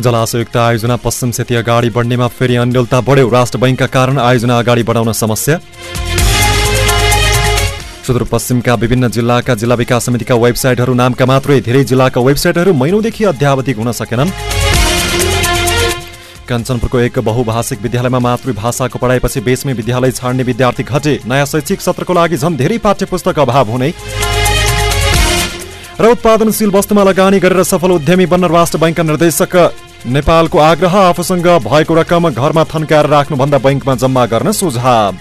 जलाशयुक्त आयोजना पश्चिम सेती अगाडि बढ्नेमा फेरि अन्यलता बढ्यो। राष्ट्र बैङ्कका कारण आयोजना अगाडि बढाउन समस्या। सुदूरपश्चिमका विभिन्न जिल्लाका जिल्ला विकास समितिका वेबसाइटहरू नामका मात्रै धेरै जिल्लाका वेबसाइटहरू महिनौदेखि अध्यावधिक हुन सकेनन्। कञ्चनपुरको एक बहुभाषिक विद्यालयमा मातृभाषाको पढाइपछि बेचमै विद्यालय छाड्ने विद्यार्थी घटे। नयाँ शैक्षिक सत्रको लागि झन् धेरै पाठ्यपुस्तक अभाव हुने र उत्पादनशील वस्तुमा लगानी गरेर सफल उद्यमी बन्न राष्ट्र बैङ्कका निर्देशक नेपालको आग्रह आफूसँग भएको रकम घरमा थन्काएर राख्नुभन्दा बैङ्कमा जम्मा गर्न सुझाव।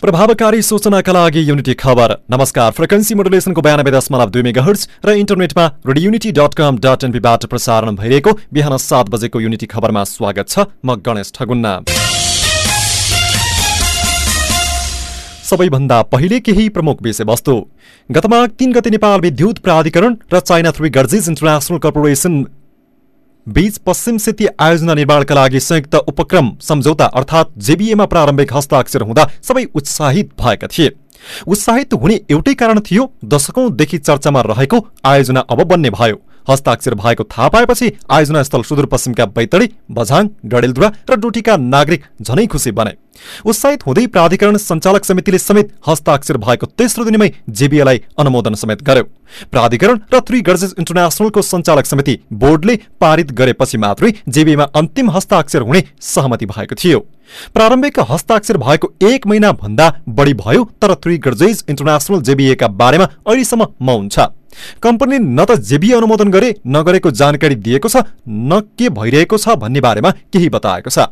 प्रभावकारी सूचनाका लागि युनिटी खबर। नमस्कार फ्रिक्वेन्सी मोडुलेसनको बयानब्बे दशमलव दुई मेगा र इन्टरनेटमा radio unity dot com dot एनपीबाट प्रसारण भइरहेको बिहान सात बजेको युनिटी खबरमा स्वागत छ म गणेश ठगुन्ना। सबैभन्दा पहिले केही प्रमुख विषयवस्तु। गत माघ तीन गते नेपाल विद्युत प्राधिकरण र China three gorges international corporation बीच पश्चिम सेती आयोजना निर्माणका लागि संयुक्त उपक्रम सम्झौता अर्थात् जेबिएमा प्रारम्भिक हस्ताक्षर हुँदा सबै उत्साहित भएका थिए। उत्साहित हुने एउटै कारण थियो दशकौंदेखि चर्चामा रहेको आयोजना अब बन्ने भयो। हस्ताक्षर भएको थाहा पाएपछि आयोजना स्थल सुदूरपश्चिमका बैतडी बझाङ डडेलधुरा र डोटीका नागरिक झनै खुसी बने। उत्साहित हुँदै प्राधिकरण सञ्चालक समितिले समेत हस्ताक्षर भएको तेस्रो दिनमै जेबिएलाई अनुमोदन समेत गर्यो। प्राधिकरण र थ्री गर्जेस इन्टरनेसनलको सञ्चालक समिति बोर्डले पारित गरेपछि मात्रै जेबिएमा अन्तिम हस्ताक्षर हुने सहमति भएको थियो। प्रारम्भिक हस्ताक्षर भएको एक महिना भन्दा बढी भयो तर थ्री गर्जेज इन्टरनेसनल जेबिएका बारेमा अहिलेसम्म मौन छ। कम्पनीले न त जेबी अनुमोदन गरे नगरेको जानकारी दिएको छ न के भइरहेको छ भन्ने बारेमा केही बताएको छ।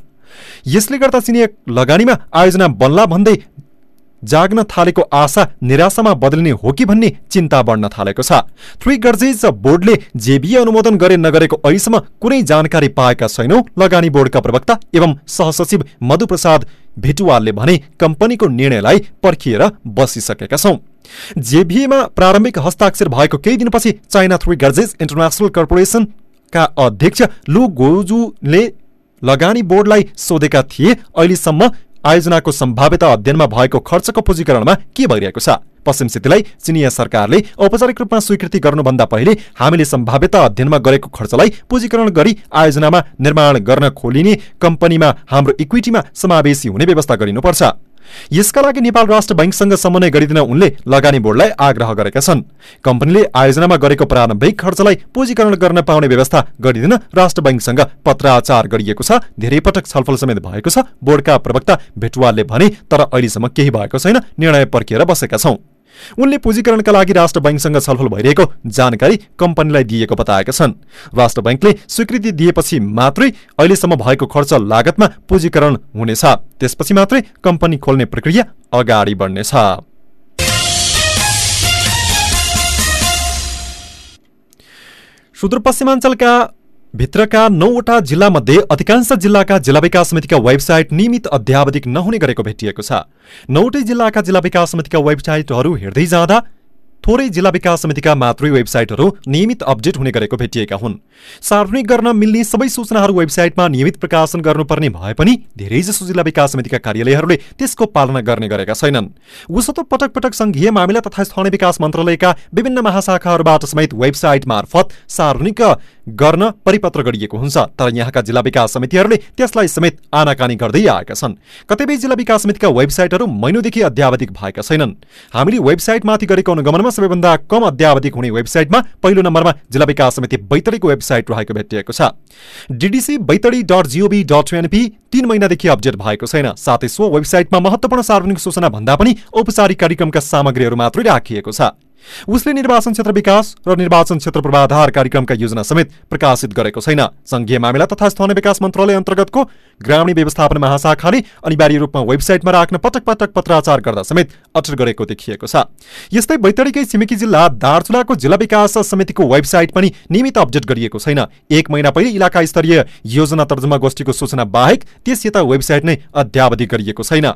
यसले गर्दा चिनिया लगानीमा आयोजना बन्ला भन्दै जाग्न थालेको आशा निराशामा बदलिने हो कि भन्ने चिन्ता बढ्न थालेको छ। थ्री गर्जेज बोर्डले जेबी अनुमोदन गरे नगरेको अहिलेसम्म कुनै जानकारी पाएका छैनौ लगानी बोर्डका प्रवक्ता एवं सहसचिव मधुप्रसाद भेटुवालले भने कम्पनीको निर्णयलाई पर्खिएर बसिसकेका छौं। जेभीएमा प्रारम्भिक हस्ताक्षर भएको केही दिनपछि चाइना थ्री गर्जेज इन्टरनेसनल कर्पोरेसनका अध्यक्ष लु गोजुले लगानी बोर्डलाई सोधेका थिए अहिलेसम्म आयोजनाको सम्भाव्यता अध्ययनमा भएको खर्चको पुँजीकरणमा के भइरहेको छ? पश्चिम सिटीलाई चिनिया सरकारले औपचारिक रूपमा स्वीकृति गर्नुभन्दा पहिले हामीले सम्भाव्यता अध्ययनमा गरेको खर्चलाई पुँजीकरण गरी आयोजनामा निर्माण गर्न खोलिने कम्पनीमा हाम्रो इक्विटीमा समावेशी हुने व्यवस्था गरिनुपर्छ। यसका लागि नेपाल राष्ट्र बैङ्कसँग समन्वय गरिदिन उनले लगानी बोर्डलाई आग्रह गरेका छन्। कम्पनीले आयोजनामा गरेको प्रारम्भिक खर्चलाई पुँजीकरण गर्न पाउने व्यवस्था गरिदिन राष्ट्र बैङ्कसँग पत्राचार गरिएको छ। धेरै पटक छलफल समेत भएको छ। बोर्डका प्रवक्ता भेटुवालले भने तर अहिलेसम्म केही भएको छैन। निर्णय पर्खिएर बसेका छौं। उनले पुँजीकरणका लागि राष्ट्र बैङ्कसँग छलफल भइरहेको जानकारी कम्पनीलाई दिएको बताएका छन्। राष्ट्र बैङ्कले स्वीकृति दिएपछि मात्रै अहिलेसम्म भएको खर्च लागतमा पुँजीकरण हुनेछ। त्यसपछि मात्रै कम्पनी खोल्ने प्रक्रिया अगाडि बढ्नेछ। सुदूरपश्चिमाञ्चलका भित्रका नौवटा जिल्लामध्ये अधिकांश जिल्लाका जिल्ला विकास समितिका वेबसाइट नियमित अध्यावधिक नहुने गरेको भेटिएको छ। नौवटै जिल्लाका जिल्ला विकास समितिका वेबसाइटहरू हेर्दै जाँदा थोरै जिल्ला विकास समितिका मातृ वेबसाइटहरू नियमित अपडेट हुने गरेको भेटिएका हुन्। सार्वजनिक गर्न मिल्ने सबै सूचनाहरू वेबसाइटमा नियमित प्रकाशन गर्नुपर्ने भए पनि धेरैजसो जिल्ला विकास समितिका कार्यालयहरूले त्यसको पालना गर्ने गरेका छैनन्। उसो त पटक पटक संघीय मामिला तथा स्थानीय विकास मन्त्रालयका विभिन्न महाशाखाहरूबाट समेत वेबसाइट मार्फत सार्वजनिक गर्न परिपत्र गरिएको हुन्छ। तर यहाँका जिल्ला विकास समितिहरूले त्यसलाई समेत आनाकानी गर्दै आएका छन्। कतिपय जिल्ला विकास समितिका वेबसाइटहरू महिनौदेखि अध्यावधिक भएका छैनन्। हामीले वेबसाइटमाथि गरेको अनुगमनमा सबैभन्दा कम अध्यावधिक हुने वेबसाइटमा पहिलो नम्बरमा जिल्ला विकास समिति बैतडीको वेबसाइट रहेको भेटिएको छ। DDC Baitadi dot GOV dot NP तीन महिनादेखि अपडेट भएको छैन। साथै सो वेबसाइटमा महत्वपूर्ण सार्वजनिक सूचना भन्दा पनि औपचारिक कार्यक्रमका सामग्रीहरू मात्रै राखिएको छ। उसले निर्वाचन क्षेत्र विकास र निर्वाचन क्षेत्र पूर्वाधार कार्यक्रमका योजना समेत प्रकाशित गरेको छैन। संघीय मामिला तथा स्थानीय विकास मन्त्रालय अन्तर्गतको ग्रामीण व्यवस्थापन महाशाखाले अनिवार्य रूपमा वेबसाइटमा राख्न पटक पटक पत्राचार गर्दा समेत अटल गरेको देखिएको छ। यस्तै बैतडीकै छिमेकी जिल्ला दार्चुलाको जिल्ला विकास समितिको वेबसाइट पनि नियमित अपडेट गरिएको छैन। एक महिना पहिले इलाका स्तरीय योजना तर्जुमा गोष्ठीको सूचना बाहेक त्यस यता वेबसाइट नै अध्यावधि गरिएको छैन।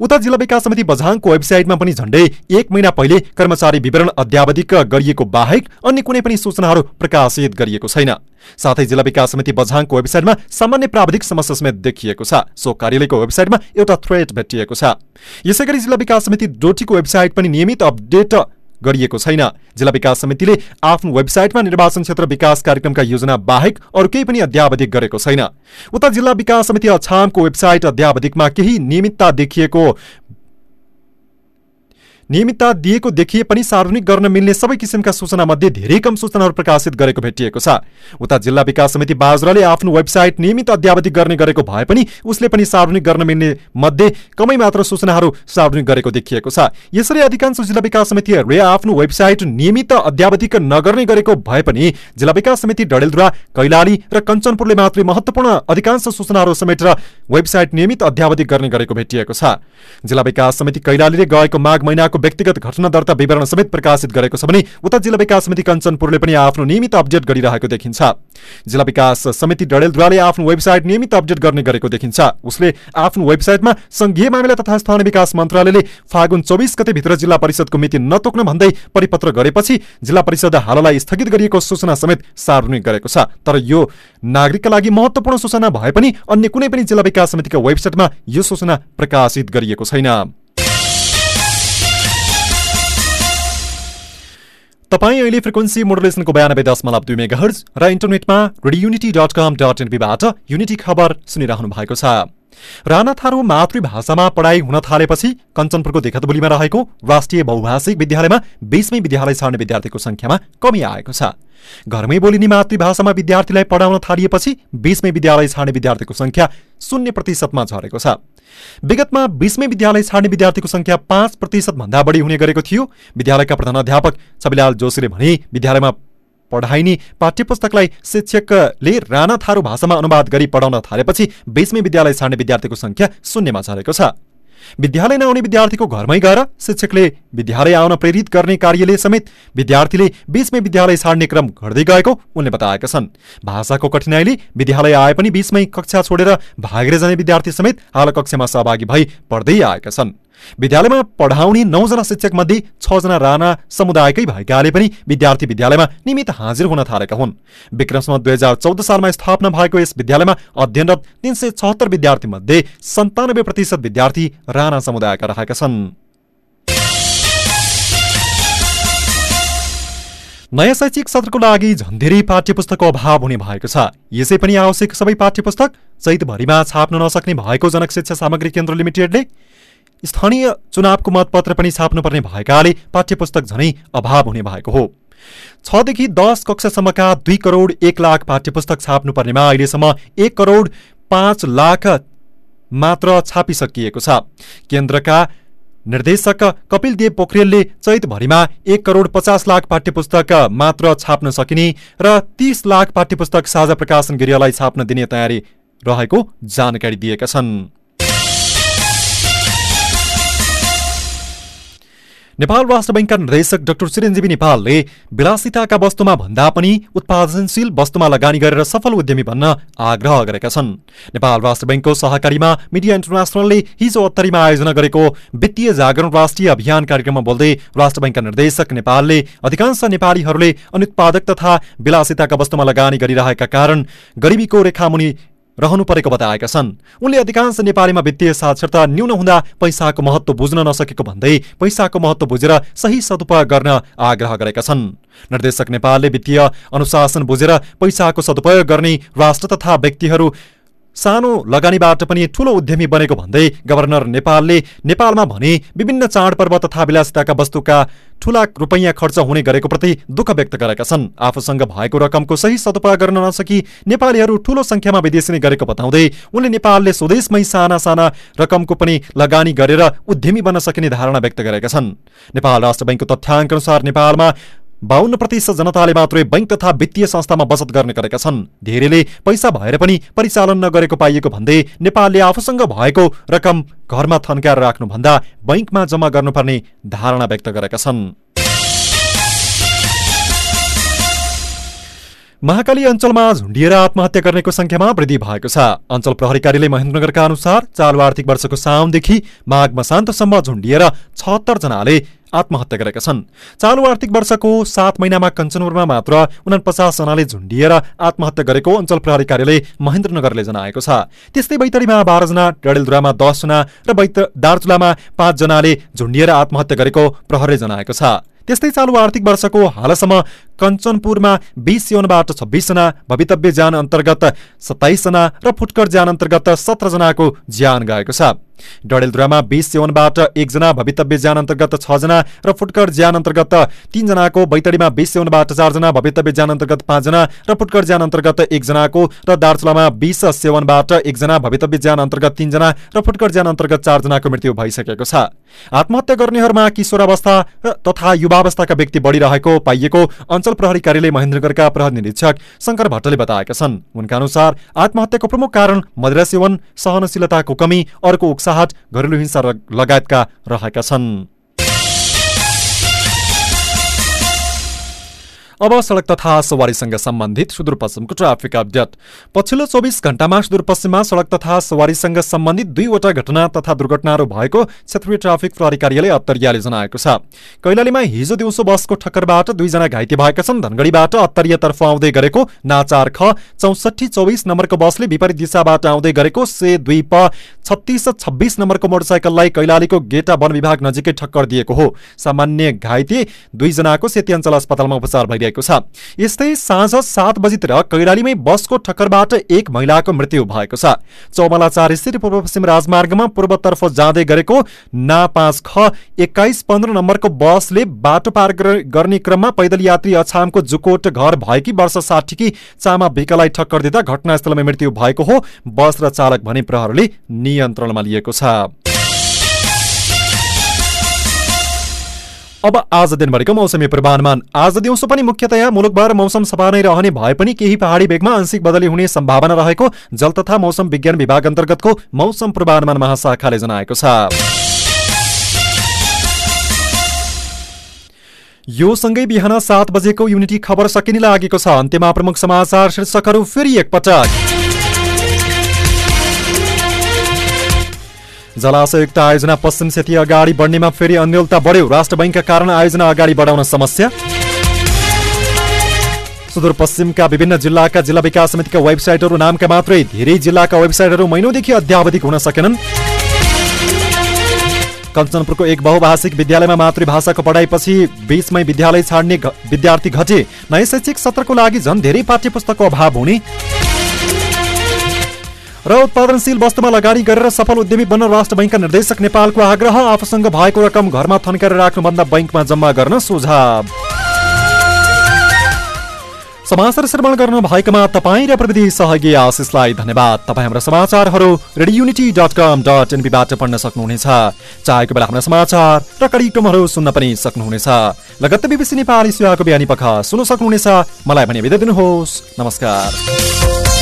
उता जिल्ला विकास समिति बझाङको वेबसाइटमा पनि झण्डै एक महिना पहिले कर्मचारी विवरण अध्यावधिक गरिएको बाहेक अन्य कुनै पनि सूचनाहरू प्रकाशित गरिएको छैन। साथै जिल्ला विकास समिति बझाङको वेबसाइटमा सामान्य प्राविधिक समस्या समेत देखिएको छ। सो कार्यालयको वेबसाइटमा एउटा थ्रेट भेटिएको छ। यसै गरी जिल्ला विकास समिति डोटीको वेबसाइट पनि नियमित अपडेट गरिएको छैन। जिल्ला विकास समितिले आफ्नो वेबसाइटमा निर्वाचन क्षेत्र विकास कार्यक्रमका योजना बाहेक अरू केही पनि अध्यावधिक गरेको छैन। उता जिल्ला विकास समिति अछामको वेबसाइट अध्यावधिकमा केही नियमितता देखिएको नियमितता दिएको देखिए पनि सार्वजनिक गर्न मिल्ने सबै किसिमका सूचना मध्ये धेरै कम सूचनाहरू प्रकाशित गरेको भेटिएको छ। उता जिल्ला विकास समिति बाजुराले आफ्नो वेबसाइट नियमित अध्यावधि गर्ने गरेको भए पनि उसले पनि सार्वजनिक गर्न मिल्ने मध्ये कमै मात्र सूचनाहरू सार्वजनिक गरेको देखिएको छ। यसरी अधिकांश जिल्ला विकास समितिहरूले आफ्नो वेबसाइट नियमित अध्यावधिक नगर्ने गरेको भए पनि जिल्ला विकास समिति डडेलधुरा कैलाली र कञ्चनपुरले मात्रै महत्वपूर्ण अधिकांश सूचनाहरू समेटेर वेबसाइट नियमित अध्यावधिक गर्ने गरेको भेटिएको छ। जिल्ला विकास समिति कैलालीले गएको माघ महिनाको व्यक्तिगत घटना दर्ता विवरण समेत प्रकाशित गरेको छ भने उता जिल्ला विकास समिति कञ्चनपुरले पनि आफ्नो नियमित अपडेट गरिरहेको देखिन्छ। जिल्ला विकास समिति डडेलद्वाराले आफ्नो वेबसाइट नियमित अपडेट गर्ने गरेको देखिन्छ। उसले आफ्नो वेबसाइटमा संघीय मामिला तथा स्थानीय विकास मन्त्रालयले फागुन चौबिस गतेभित्र जिल्ला परिषदको मिति नतोक्न भन्दै परिपत्र गरेपछि जिल्ला परिषद हाललाई स्थगित गरिएको सूचना समेत सार्वजनिक गरेको छ। तर यो नागरिकका लागि महत्वपूर्ण सूचना भए पनि अन्य कुनै पनि जिल्ला विकास समितिका वेबसाइटमा यो सूचना प्रकाशित गरिएको छैन। तपाईँ अहिले फ्रिक्वेन्सी मोडुलेसनको बयानब्बे दशमलव दुई मेगा हर्ज र इन्टरनेटमा radio unity dot com dot एनपीबाट unity खबर सुनिरहनु भएको छ। राणा थारू मातृभाषामा पढाइ हुन थालेपछि कञ्चनपुरको देखतबुलीमा रहेको राष्ट्रिय बहुभाषिक विद्यालयमा बीसमै विद्यालय छाड्ने विद्यार्थीको संख्यामा कमी आएको छ। घरमै बोलिने मातृभाषामा विद्यार्थीलाई पढाउन थालिएपछि बीसमै विद्यालय छाड्ने विद्यार्थीको संख्या शून्य प्रतिशतमा झरेको छ। विगतमा बीसमै विद्यालय छाड्ने विद्यार्थीको संख्या पाँच प्रतिशत भन्दा बढी हुने गरेको थियो। विद्यालयका प्रधान अध्यापक छविलाल जोशीले भने विद्यालयमा पढाइने पाठ्यपुस्तकलाई शिक्षकले राणा थारू भाषामा अनुवाद गरी पढाउन थालेपछि बीसमै विद्यालय छाड्ने विद्यार्थीको संख्या शून्यमा झरेको छ। विद्यालय नआउने विद्यार्थीको घरमै गएर शिक्षकले विद्यालय आउन प्रेरित गर्ने कार्यले समेत विद्यार्थीले बीचमै विद्यालय छाड्ने क्रम घट्दै गएको उनले बताएका छन्। भाषाको कठिनाइले विद्यालय आए पनि बीचमै कक्षा छोडेर भागेर जाने विद्यार्थी समेत हाल कक्षामा सहभागी भई पढ्दै आएका छन्। विद्यालयमा पढाउने नौजना शिक्षक मध्ये छजना राणा समुदायकै भएकाले पनि विद्यार्थी विद्यालयमा नियमित हाजिर हुन थालेका हुन्। विक्रमसम्म दुई हजार चौध सालमा स्थापना भएको यस विद्यालयमा अध्ययनरत तीन सय छहत्तर विद्यार्थी मध्ये सन्तानब्बे प्रतिशत विद्यार्थी राणा समुदायका रहेका छन्। नयाँ शैक्षिक सत्रको लागि झन्धेरै पाठ्य पुस्तकको अभाव हुने भएको छ। यसै पनि आवश्यक सबै पाठ्य पुस्तक चैतभरिमा छाप्न नसक्ने भएको जनक शिक्षा सामग्री केन्द्र लिमिटेडले स्थानीय चुनावको मतपत्र पनि छाप्नुपर्ने भएकाले पाठ्यपुस्तक झनै अभाव हुने भएको हो। छदेखि दस कक्षासम्मका दुई करोड एक लाख पाठ्यपुस्तक छाप्नुपर्नेमा अहिलेसम्म एक करोड पाँच लाख मात्र छापिसकिएको छ। केन्द्रका निर्देशक कपिल देव पोखरेलले चैतभरिमा एक करोड पचास लाख पाठ्यपुस्तक मात्र छाप्न सकिने र तीस लाख पाठ्यपुस्तक साझा प्रकाशन गृहलाई छाप्न दिने तयारी रहेको जानकारी दिएका छन्। नेपाल राष्ट्र बैङ्कका निर्देशक डाक्टर चिरञ्जीवी नेपालले विलासिताका वस्तुमा भन्दा पनि उत्पादनशील वस्तुमा लगानी गरेर सफल उद्यमी भन्न आग्रह गरेका छन्। नेपाल राष्ट्र बैङ्कको सहकारीमा मिडिया इन्टरनेसनलले हिजो अत्तरीमा आयोजना गरेको वित्तीय जागरण राष्ट्रिय अभियान कार्यक्रममा बोल्दै राष्ट्र बैङ्कका निर्देशक नेपालले अधिकांश नेपालीहरूले अनुत्पादक तथा विलासिताका वस्तुमा लगानी गरिरहेका कारण गरिबीको रेखामुनि रहनु परेको बताएका छन्। उनले अधिकांश नेपालीमा वित्तीय साक्षरता न्यून हुँदा पैसाको महत्व बुझ्न नसकेको भन्दै पैसाको महत्व बुझेर सही सदुपयोग गर्न आग्रह गरेका छन्। निर्देशक नेपालले वित्तीय अनुशासन बुझेर पैसाको सदुपयोग गर्ने राष्ट्र तथा व्यक्तिहरू सानो लगानीबाट पनि ठूलो उद्यमी बनेको भन्दै गभर्नर नेपालले नेपालमा भने विभिन्न चाडपर्व तथा विलासिताका वस्तुका ठूला रुपैयाँ खर्च हुने गरेको प्रति दुःख व्यक्त गरेका छन्। आफूसँग भएको रकमको सही सदुपयोग गर्न नसकी नेपालीहरू ठूलो संख्यामा विदेशी गरेको बताउँदै उनले नेपालले स्वदेशमै साना साना रकमको पनि लगानी गरेर उद्यमी बन्न सकिने धारणा व्यक्त गरेका छन्। नेपाल राष्ट्र बैङ्कको तथ्याङ्क अनुसार नेपालमा बाहन्न प्रतिशत जनताले मात्रै बैंक तथा वित्तीय संस्थामा बचत गर्ने गरेका छन्। धेरैले पैसा भएर पनि परिचालन नगरेको पाइएको भन्दै नेपालले आफूसँग भएको रकम घरमा थन्काएर राख्नुभन्दा बैंकमा जम्मा गर्नुपर्ने धारणा व्यक्त गरेका छन्। महाकाली अञ्चलमा झुन्डिएर आत्महत्या गर्नेको संख्यामा वृद्धि भएको छ। अञ्चल प्रहरी कार्यालय महेन्द्रनगरका अनुसार चालु आर्थिक वर्षको साउनदेखि माघ मसान्तसम्म झुन्डिएर छहत्तर जनाले आत्महत्या गरेका छन्। चालु आर्थिक वर्षको सात महिनामा कञ्चनपुरमा मात्र उनापचास जनाले झुन्डिएर आत्महत्या गरेको अञ्चल प्रहरी कार्यालय महेन्द्रनगरले जनाएको छ। त्यस्तै बैतडीमा बाह्रजना डडेलधुरामा दसजना र दार्चुलामा पाँचजनाले झुन्डिएर आत्महत्या गरेको प्रहरले जनाएको छ। त्यस्तै चालु आर्थिक वर्षको हालसम्म कञ्चनपुरमा बिस यौनबाट छब्बिसजना भवितव्य ज्यान अन्तर्गत सत्ताइसजना र फुटकर ज्यान अन्तर्गत सत्रजनाको ज्यान गएको छ। डडेलधुरामा बिस सेवनबाट एकजना भवितव्य ज्यान अन्तर्गत छजना र फुटकर ज्यान अन्तर्गत तीनजनाको बैतडीमा बिस सेवनबाट चारजना भवितव्य ज्यान अन्तर्गत पाँचजना र फुटकर ज्यान अन्तर्गत एकजनाको र दार्चुलामा बिस सेवनबाट एकजना भवितव्य ज्यान अन्तर्गत तीनजना र फुटकर ज्यान अन्तर्गत चारजनाको मृत्यु भइसकेको छ। आत्महत्या गर्नेहरूमा किशोरावस्था तथा युवावस्थाका व्यक्ति बढिरहेको पाइएको अञ्चल प्रहरी कार्यालय महेन्द्रगढका प्रहरी निरीक्षक शङ्कर भट्टले बताएका छन्। उनका अनुसार आत्महत्याको प्रमुख कारण मदिरा सेवन सहनशीलताको कमी अर्को उक्साहट घरेलु हिंसा लगायतका रहेका छन्। अब सड़क तथा सवारीसँग सम्बन्धित सुदूरपश्चिमको ट्राफिक अपडेट। पछिल्लो चौबिस घण्टामा सुदूरपश्चिममा सड़क तथा सवारीसँग सम्बन्धित दुईवटा घटना तथा दुर्घटनाहरू भएको क्षेत्रीय ट्राफिक प्रहरी कार्यालय अत्तरियाले जनाएको छ। कैलालीमा हिजो दिउँसो बसको ठक्करबाट दुईजना घाइते भएका छन्। धनगढ़ीबाट अत्तरियातर्फ आउँदै गरेको नाचार ख चौसठी चौबिस नम्बरको बसले विपरीत दिशाबाट आउँदै गरेको से दुई प छत्तिस छब्बिस नम्बरको मोटरसाइकललाई कैलालीको गेटा वन विभाग नजिकै ठक्कर दिएको हो। सामान्य घाइते दुईजनाको सेती अस्पतालमा उपचार भइरहेको गरिएको छ। यस्तै साँझ सात बजीतिर कैलालीमै बसको ठक्करबाट एक महिलाको मृत्यु भएको छ। चौमला चार स्थित पूर्व पश्चिम राजमार्गमा पूर्वतर्फ जाँदै गरेको ना पाँच ख एक्काइस पन्ध्र नम्बरको बसले बाटो पार गर्ने क्रममा पैदल यात्री अछामको जुकोट घर भएकी वर्ष साठीकी चामा भिकालाई ठक्कर दिँदा घटनास्थलमा मृत्यु भएको हो। बस र चालक भने प्रहरले नियन्त्रणमा लिएको छ। अब आज दिनभरिको मौसमी पूर्वानुमान आज दिउँसो पनि मुख्यतया मुलुकभर मौसम सफा नै रहने भए पनि केही पहाडी भेगमा आंशिक बदली हुने सम्भावना रहेको जल तथा मौसम विज्ञान विभाग अन्तर्गतको मौसम पूर्वानुमान महाशाखाले जनाएको छ। यो सँगै बिहान सात बजेको युनिटी खबर सकिने लागेको छ। अन्त्यमा प्रमुख समाचार शीर्षकहरू फेरि एकपटक। जलाशयुक्त आयोजना पश्चिम सेती अगाडि बढ्नेमा फेरि अन्यलता बढ्यो। राष्ट्र बैङ्कका कारण आयोजना अगाडि बढाउन समस्या। सुदूरपश्चिमका विभिन्न जिल्लाका जिल्ला विकास समितिका वेबसाइटहरू नामका मात्रै धेरै जिल्लाका वेबसाइटहरू महिनौदेखि अध्यावधिक हुन सकेनन्। कञ्चनपुरको एक बहुभाषिक विद्यालयमा मातृभाषाको पढाइपछि बीचमै विद्यालय छाड्ने विद्यार्थी घटे। नयाँ शैक्षिक सत्रको लागि झन् धेरै पाठ्य अभाव हुने र उत्पादनशील वस्तुमा लगानी गरेर सफल उद्यमी बन्न राष्ट्र बैङ्कका निर्देशक नेपालको आग्रह आफूसँग भएको रकम घरमा थन्काएर राख्नुभन्दा बैङ्कमा जम्मा गर्न सुझाव। समाचार श्रवण गर्नु भएकोमा तपाईँ र प्रविधि सहयोगी आशिषलाई धन्यवाद। तपाईँ हाम्रो समाचारहरू रेडियुनिटी डट कम डट एनपीबाट पढ्न सक्नुहुनेछ। चाहेको बेला हाम्रो समाचार र कार्यक्रमहरू सुन्न पनि सक्नुहुनेछ। लगत्त बिबिसी नेपाली सेवाको बिहानी पख सुन्न सक्नुहुनेछ। मलाई भने बिदा दिनुहोस्। नमस्कार।